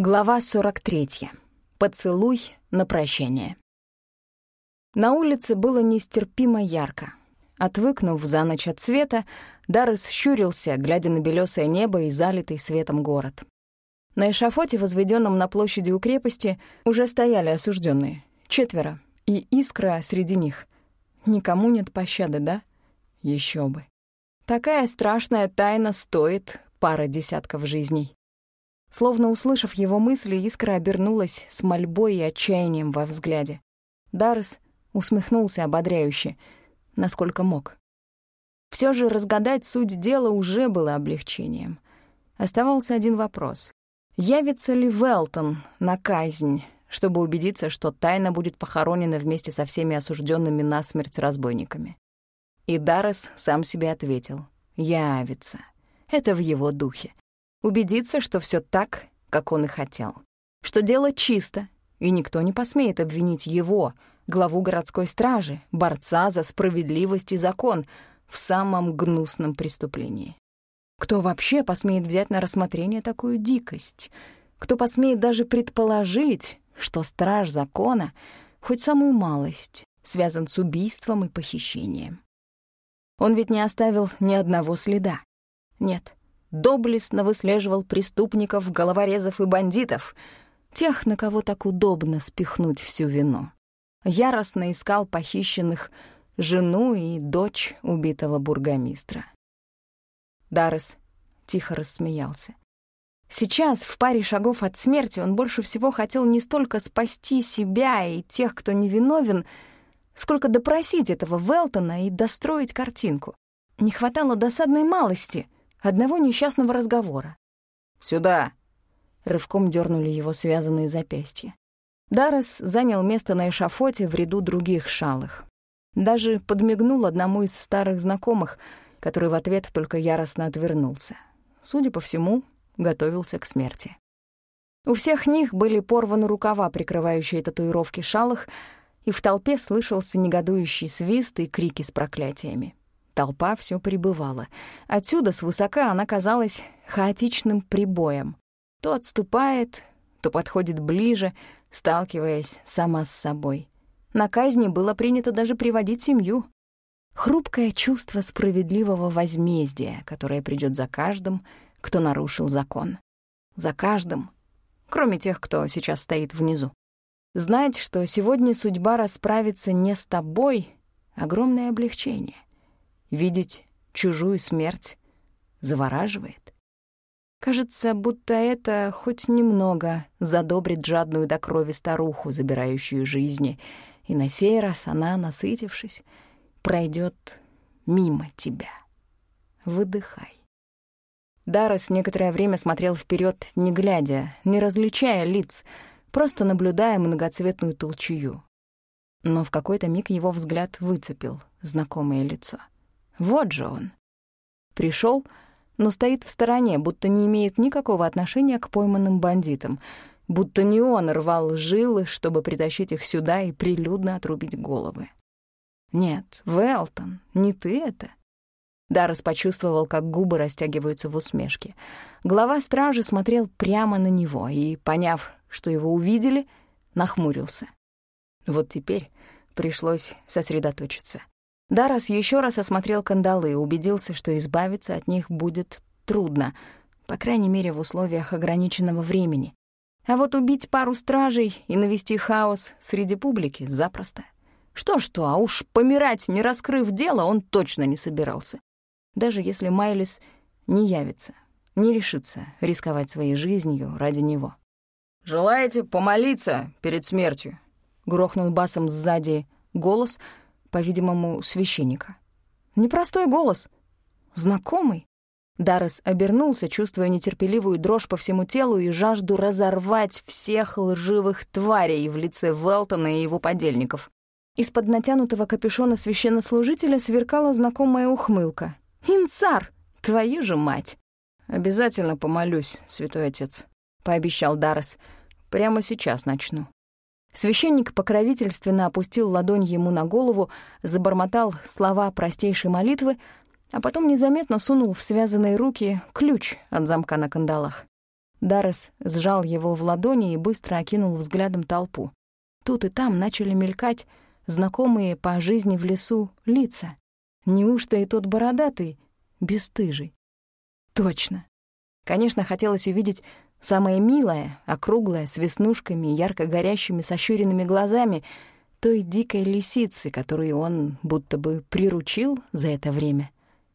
Глава 43. Поцелуй на прощание. На улице было нестерпимо ярко. Отвыкнув за ночь от света, Даррес щурился, глядя на белёсое небо и залитый светом город. На эшафоте, возведенном на площади у крепости, уже стояли осужденные. Четверо. И искра среди них. Никому нет пощады, да? Еще бы. Такая страшная тайна стоит пары десятков жизней. Словно услышав его мысли, искра обернулась с мольбой и отчаянием во взгляде. Даррес усмехнулся ободряюще, насколько мог. Все же разгадать суть дела уже было облегчением. Оставался один вопрос. Явится ли Велтон на казнь, чтобы убедиться, что тайна будет похоронена вместе со всеми осужденными на смерть разбойниками? И Даррес сам себе ответил. Явится. Это в его духе убедиться, что все так, как он и хотел. Что дело чисто, и никто не посмеет обвинить его, главу городской стражи, борца за справедливость и закон, в самом гнусном преступлении. Кто вообще посмеет взять на рассмотрение такую дикость? Кто посмеет даже предположить, что страж закона, хоть самую малость, связан с убийством и похищением? Он ведь не оставил ни одного следа. Нет, доблестно выслеживал преступников, головорезов и бандитов, тех, на кого так удобно спихнуть всю вину. Яростно искал похищенных жену и дочь убитого бургомистра. Даррес тихо рассмеялся. Сейчас, в паре шагов от смерти, он больше всего хотел не столько спасти себя и тех, кто невиновен, сколько допросить этого Велтона и достроить картинку. Не хватало досадной малости — одного несчастного разговора. «Сюда!» — рывком дернули его связанные запястья. Даррес занял место на эшафоте в ряду других шалых. Даже подмигнул одному из старых знакомых, который в ответ только яростно отвернулся. Судя по всему, готовился к смерти. У всех них были порваны рукава, прикрывающие татуировки шалых, и в толпе слышался негодующий свист и крики с проклятиями. Толпа все прибывала. Отсюда, свысока, она казалась хаотичным прибоем. То отступает, то подходит ближе, сталкиваясь сама с собой. На казни было принято даже приводить семью. Хрупкое чувство справедливого возмездия, которое придет за каждым, кто нарушил закон. За каждым, кроме тех, кто сейчас стоит внизу. Знать, что сегодня судьба расправится не с тобой — огромное облегчение. Видеть чужую смерть завораживает. Кажется, будто это хоть немного задобрит жадную до крови старуху, забирающую жизни, и на сей раз она, насытившись, пройдет мимо тебя. Выдыхай. Даррес некоторое время смотрел вперед, не глядя, не различая лиц, просто наблюдая многоцветную толчую. Но в какой-то миг его взгляд выцепил знакомое лицо — вот же он. Пришел, но стоит в стороне, будто не имеет никакого отношения к пойманным бандитам, будто не он рвал жилы, чтобы притащить их сюда и прилюдно отрубить головы. Нет, Велтон, не ты это. Даррес почувствовал, как губы растягиваются в усмешке. Глава стражи смотрел прямо на него и, поняв, что его увидели, нахмурился. Вот теперь пришлось сосредоточиться. Дарас еще раз осмотрел кандалы и убедился, что избавиться от них будет трудно, по крайней мере, в условиях ограниченного времени. А вот убить пару стражей и навести хаос среди публики запросто. Что-что, а уж помирать, не раскрыв дело, он точно не собирался. Даже если Майлис не явится, не решится рисковать своей жизнью ради него. «Желаете помолиться перед смертью?» — грохнул басом сзади голос — по-видимому, священника. Непростой голос. Знакомый. Даррес обернулся, чувствуя нетерпеливую дрожь по всему телу и жажду разорвать всех лживых тварей в лице Велтона и его подельников. Из-под натянутого капюшона священнослужителя сверкала знакомая ухмылка. «Инсар! Твою же мать!» «Обязательно помолюсь, святой отец», — пообещал Даррес. «Прямо сейчас начну». Священник покровительственно опустил ладонь ему на голову, забормотал слова простейшей молитвы, а потом незаметно сунул в связанные руки ключ от замка на кандалах. Даррес сжал его в ладони и быстро окинул взглядом толпу. Тут и там начали мелькать знакомые по жизни в лесу лица. Неужто и тот бородатый, бесстыжий? Точно. Конечно, хотелось увидеть самое милое, округлое, с веснушками, ярко горящими, сощуренными глазами, той дикой лисицы, которую он будто бы приручил за это время.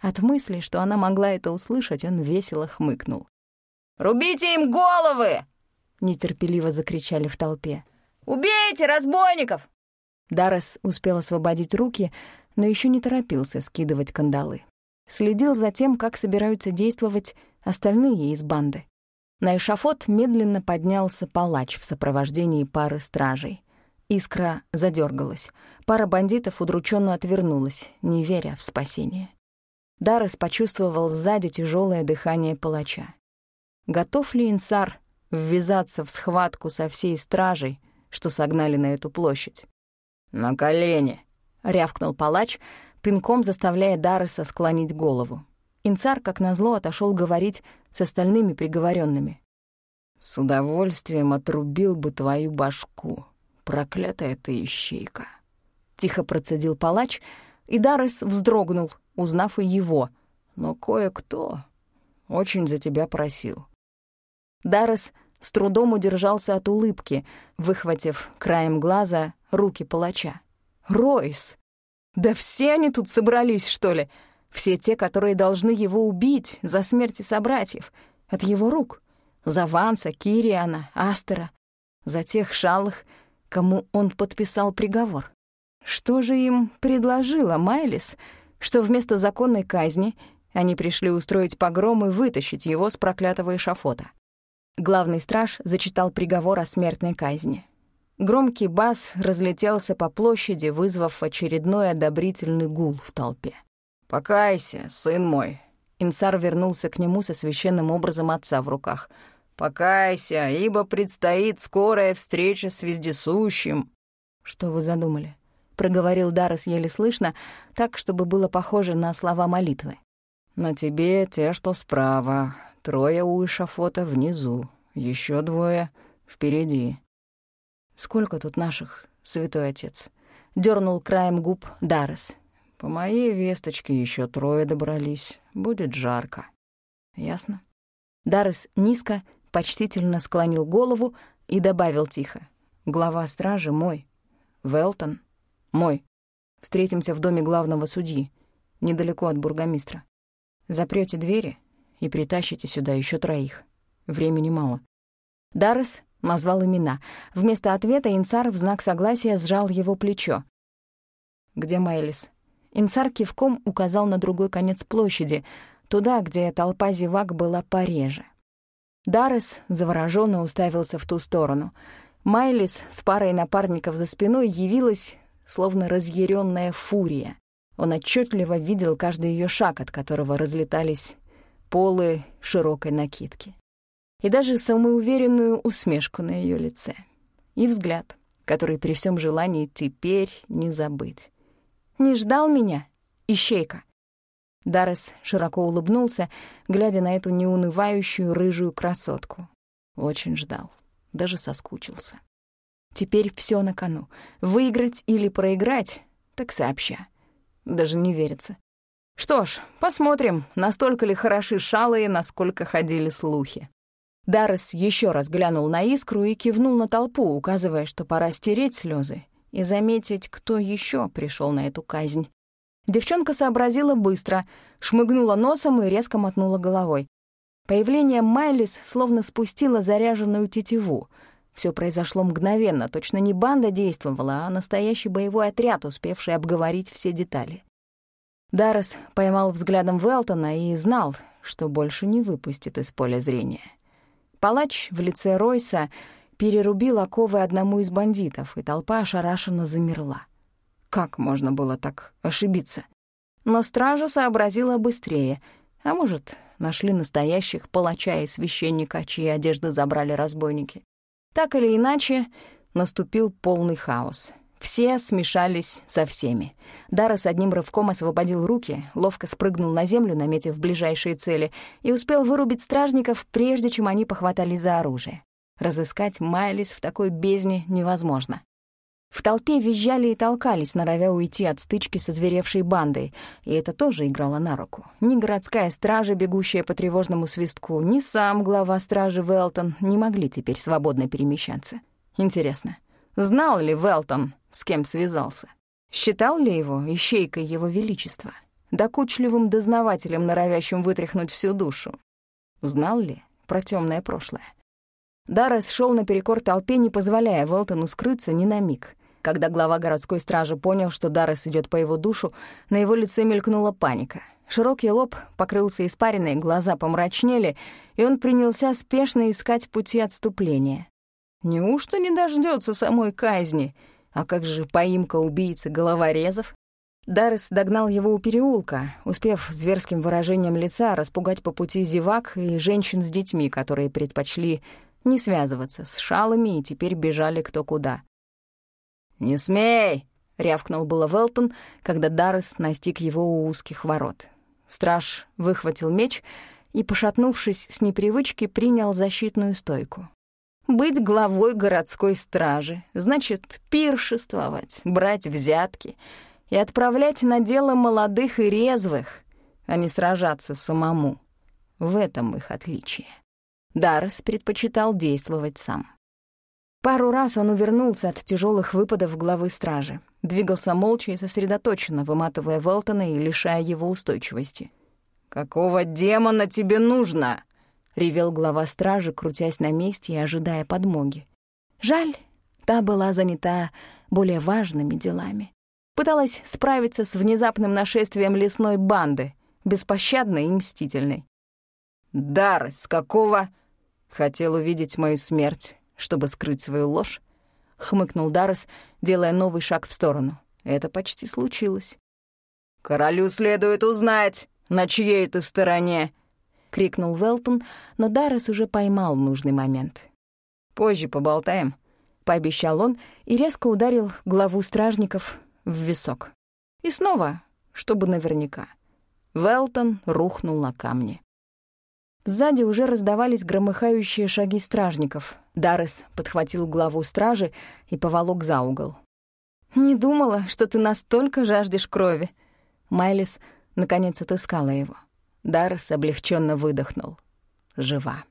От мысли, что она могла это услышать, он весело хмыкнул. «Рубите им головы!» — нетерпеливо закричали в толпе. «Убейте разбойников!» Даррес успел освободить руки, но еще не торопился скидывать кандалы. Следил за тем, как собираются действовать остальные из банды. На эшафот медленно поднялся палач в сопровождении пары стражей. Искра задергалась. Пара бандитов удрученно отвернулась, не веря в спасение. Даррес почувствовал сзади тяжелое дыхание палача. Готов ли Инсар ввязаться в схватку со всей стражей, что согнали на эту площадь. «На колени!» — рявкнул палач, пинком заставляя Дарреса склонить голову. Инцар, как назло, отошел говорить с остальными приговоренными. «С удовольствием отрубил бы твою башку, проклятая ты ищейка!» Тихо процедил палач, и Даррес вздрогнул, узнав и его. «Но кое-кто очень за тебя просил». Даррес с трудом удержался от улыбки, выхватив краем глаза руки палача. «Ройс! Да все они тут собрались, что ли? Все те, которые должны его убить за смерти собратьев, от его рук. За Ванса, Кириана, Астера, за тех шалых, кому он подписал приговор. Что же им предложила Майлис, что вместо законной казни они пришли устроить погром и вытащить его с проклятого эшафота? Главный страж зачитал приговор о смертной казни. Громкий бас разлетелся по площади, вызвав очередной одобрительный гул в толпе. «Покайся, сын мой!» Инсар вернулся к нему со священным образом отца в руках. «Покайся, ибо предстоит скорая встреча с вездесущим». «Что вы задумали?» — проговорил Даррес еле слышно, так, чтобы было похоже на слова молитвы. «На тебе те, что справа, Трое у эшафота внизу, еще двое впереди. Сколько тут наших, святой отец? Дернул краем губ Даррес. По моей весточке еще трое добрались. Будет жарко. Ясно. Даррес низко, почтительно склонил голову и добавил тихо. Глава стражи мой. Велтон мой. Встретимся в доме главного судьи, недалеко от бургомистра. Запрете двери и притащите сюда еще троих. Времени мало». Даррес назвал имена. Вместо ответа Инсар в знак согласия сжал его плечо. «Где Майлис?» Инсар кивком указал на другой конец площади, туда, где толпа зевак была пореже. Даррес завороженно уставился в ту сторону. Майлис с парой напарников за спиной явилась, словно разъяренная фурия. Он отчетливо видел каждый ее шаг, от которого разлетались полы широкой накидки. И даже самоуверенную усмешку на ее лице. И взгляд, который при всем желании теперь не забыть. «Не ждал меня, ищейка?» Даррес широко улыбнулся, глядя на эту неунывающую рыжую красотку. Очень ждал, даже соскучился. Теперь все на кону. Выиграть или проиграть, так сообща. Даже не верится. Что ж, посмотрим, настолько ли хороши шалые, насколько ходили слухи. Даррес еще раз глянул на искру и кивнул на толпу, указывая, что пора стереть слезы и заметить, кто еще пришел на эту казнь. Девчонка сообразила быстро, шмыгнула носом и резко мотнула головой. Появление Майлис словно спустило заряженную тетиву. Все произошло мгновенно, точно не банда действовала, а настоящий боевой отряд, успевший обговорить все детали. Даррес поймал взглядом Велтона и знал, что больше не выпустит из поля зрения. Палач в лице Ройса перерубил оковы одному из бандитов, и толпа ошарашенно замерла. Как можно было так ошибиться? Но стража сообразила быстрее, а может, нашли настоящих палача и священника, чьи одежды забрали разбойники. Так или иначе, наступил полный хаос. Все смешались со всеми. Дара с одним рывком освободил руки, ловко спрыгнул на землю, наметив ближайшие цели, и успел вырубить стражников, прежде чем они похватались за оружие. Разыскать Майлис в такой бездне невозможно. В толпе визжали и толкались, норовя уйти от стычки со зверевшей бандой, и это тоже играло на руку. Ни городская стража, бегущая по тревожному свистку, ни сам глава стражи Велтон не могли теперь свободно перемещаться. Интересно, знал ли Велтон, с кем связался? Считал ли его ищейкой его величества? Докучливым дознавателем, норовящим вытряхнуть всю душу? Знал ли про темное прошлое? Даррес шел наперекор толпе, не позволяя Велтону скрыться ни на миг. Когда глава городской стражи понял, что Даррес идет по его душу, на его лице мелькнула паника. Широкий лоб покрылся испариной, глаза помрачнели, и он принялся спешно искать пути отступления. Неужто не дождется самой казни? А как же поимка убийцы головорезов? Даррес догнал его у переулка, успев зверским выражением лица распугать по пути зевак и женщин с детьми, которые предпочли не связываться с шалами и теперь бежали кто куда. «Не смей!» — рявкнул было Велтон, когда Даррес настиг его у узких ворот. Страж выхватил меч и, пошатнувшись с непривычки, принял защитную стойку. Быть главой городской стражи значит пиршествовать, брать взятки и отправлять на дело молодых и резвых, а не сражаться самому. В этом их отличие. Даррес предпочитал действовать сам. Пару раз он увернулся от тяжелых выпадов главы стражи, двигался молча и сосредоточенно, выматывая Велтона и лишая его устойчивости. «Какого демона тебе нужно?» — ревел глава стражи, крутясь на месте и ожидая подмоги. Жаль, та была занята более важными делами. Пыталась справиться с внезапным нашествием лесной банды, беспощадной и мстительной. «Дар, с какого...» «Хотел увидеть мою смерть, чтобы скрыть свою ложь?» — хмыкнул Даррес, делая новый шаг в сторону. Это почти случилось. «Королю следует узнать, на чьей ты стороне!» — крикнул Велтон, но Даррес уже поймал нужный момент. «Позже поболтаем», — пообещал он и резко ударил главу стражников в висок. И снова, чтобы наверняка. Велтон рухнул на камни. Сзади уже раздавались громыхающие шаги стражников. Даррес подхватил главу стражи и поволок за угол. «Не думала, что ты настолько жаждешь крови». Майлис наконец отыскала его. Даррес облегченно выдохнул. «Жива.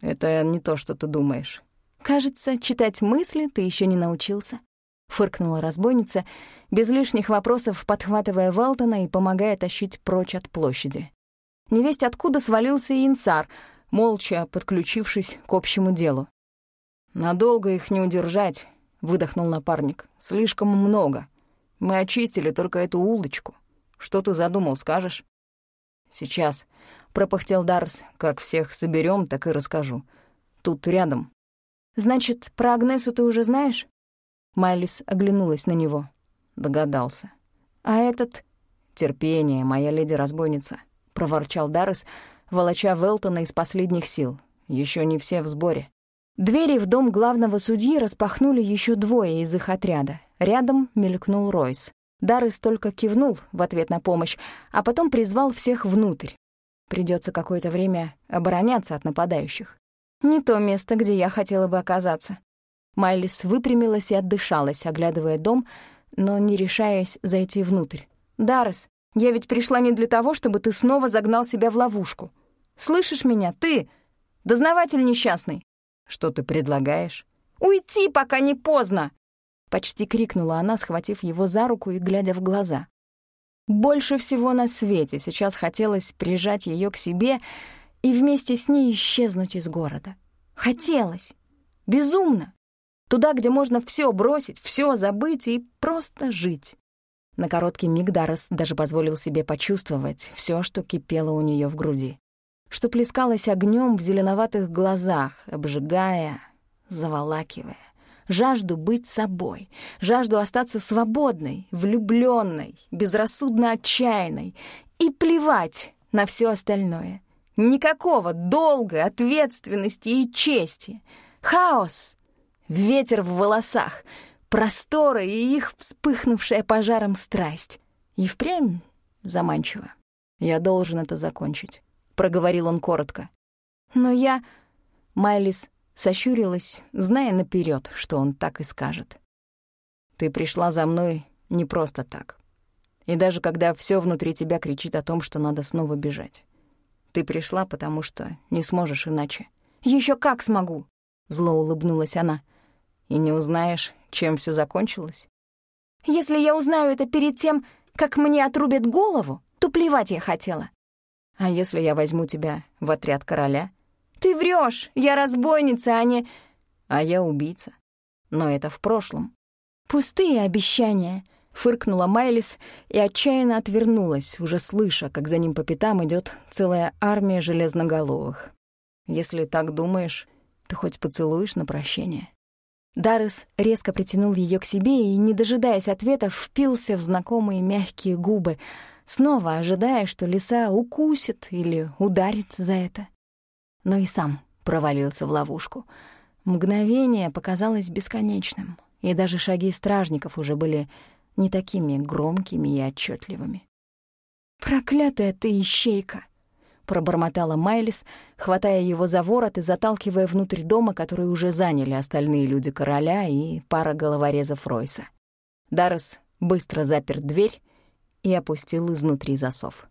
Это не то, что ты думаешь». «Кажется, читать мысли ты еще не научился», — фыркнула разбойница, без лишних вопросов подхватывая Валтона и помогая тащить прочь от площади. Невесть откуда свалился и инцар, молча подключившись к общему делу. «Надолго их не удержать», — выдохнул напарник. «Слишком много. Мы очистили только эту улочку. Что ты задумал, скажешь?» «Сейчас», — пропыхтел Дарс. «Как всех соберем, так и расскажу. Тут рядом». «Значит, про Агнесу ты уже знаешь?» Майлис оглянулась на него. Догадался. «А этот...» «Терпение, моя леди-разбойница», — проворчал Даррес, волоча Велтона из последних сил. Еще не все в сборе». Двери в дом главного судьи распахнули еще двое из их отряда. Рядом мелькнул Ройс. Даррес только кивнул в ответ на помощь, а потом призвал всех внутрь. Придется какое-то время обороняться от нападающих. Не то место, где я хотела бы оказаться. Майлис выпрямилась и отдышалась, оглядывая дом, но не решаясь зайти внутрь. «Даррес, я ведь пришла не для того, чтобы ты снова загнал себя в ловушку. Слышишь меня, ты, дознаватель несчастный?» «Что ты предлагаешь?» «Уйти, пока не поздно!» Почти крикнула она, схватив его за руку и глядя в глаза. Больше всего на свете сейчас хотелось прижать ее к себе и вместе с ней исчезнуть из города. Хотелось. Безумно. Туда, где можно все бросить, все забыть и просто жить. На короткий миг Даррес даже позволил себе почувствовать все, что кипело у нее в груди, что плескалось огнем в зеленоватых глазах, обжигая, заволакивая. Жажду быть собой, жажду остаться свободной, влюбленной, безрассудно отчаянной и плевать на все остальное. Никакого долга, ответственности и чести. Хаос, ветер в волосах — просторы и их вспыхнувшая пожаром страсть. И впрямь заманчиво. «Я должен это закончить», — проговорил он коротко. «Но я...» Майлис сощурилась, зная наперед, что он так и скажет. «Ты пришла за мной не просто так. И даже когда все внутри тебя кричит о том, что надо снова бежать. Ты пришла, потому что не сможешь иначе. Еще как смогу!» — зло улыбнулась она. «И не узнаешь, чем все закончилось?» «Если я узнаю это перед тем, как мне отрубят голову, то плевать я хотела». «А если я возьму тебя в отряд короля?» «Ты врешь, Я разбойница, а не...» «А я убийца. Но это в прошлом». «Пустые обещания», — фыркнула Майлис и отчаянно отвернулась, уже слыша, как за ним по пятам идет целая армия железноголовых. «Если так думаешь, то хоть поцелуешь на прощение». Даррес резко притянул ее к себе и, не дожидаясь ответа, впился в знакомые мягкие губы, снова ожидая, что лиса укусит или ударит за это. Но и сам провалился в ловушку. Мгновение показалось бесконечным, и даже шаги стражников уже были не такими громкими и отчетливыми. «Проклятая ты ищейка!» — пробормотала Майлис, хватая его за ворот и заталкивая внутрь дома, который уже заняли остальные люди короля и пара головорезов Ройса. Даррес быстро запер дверь и опустил изнутри засов.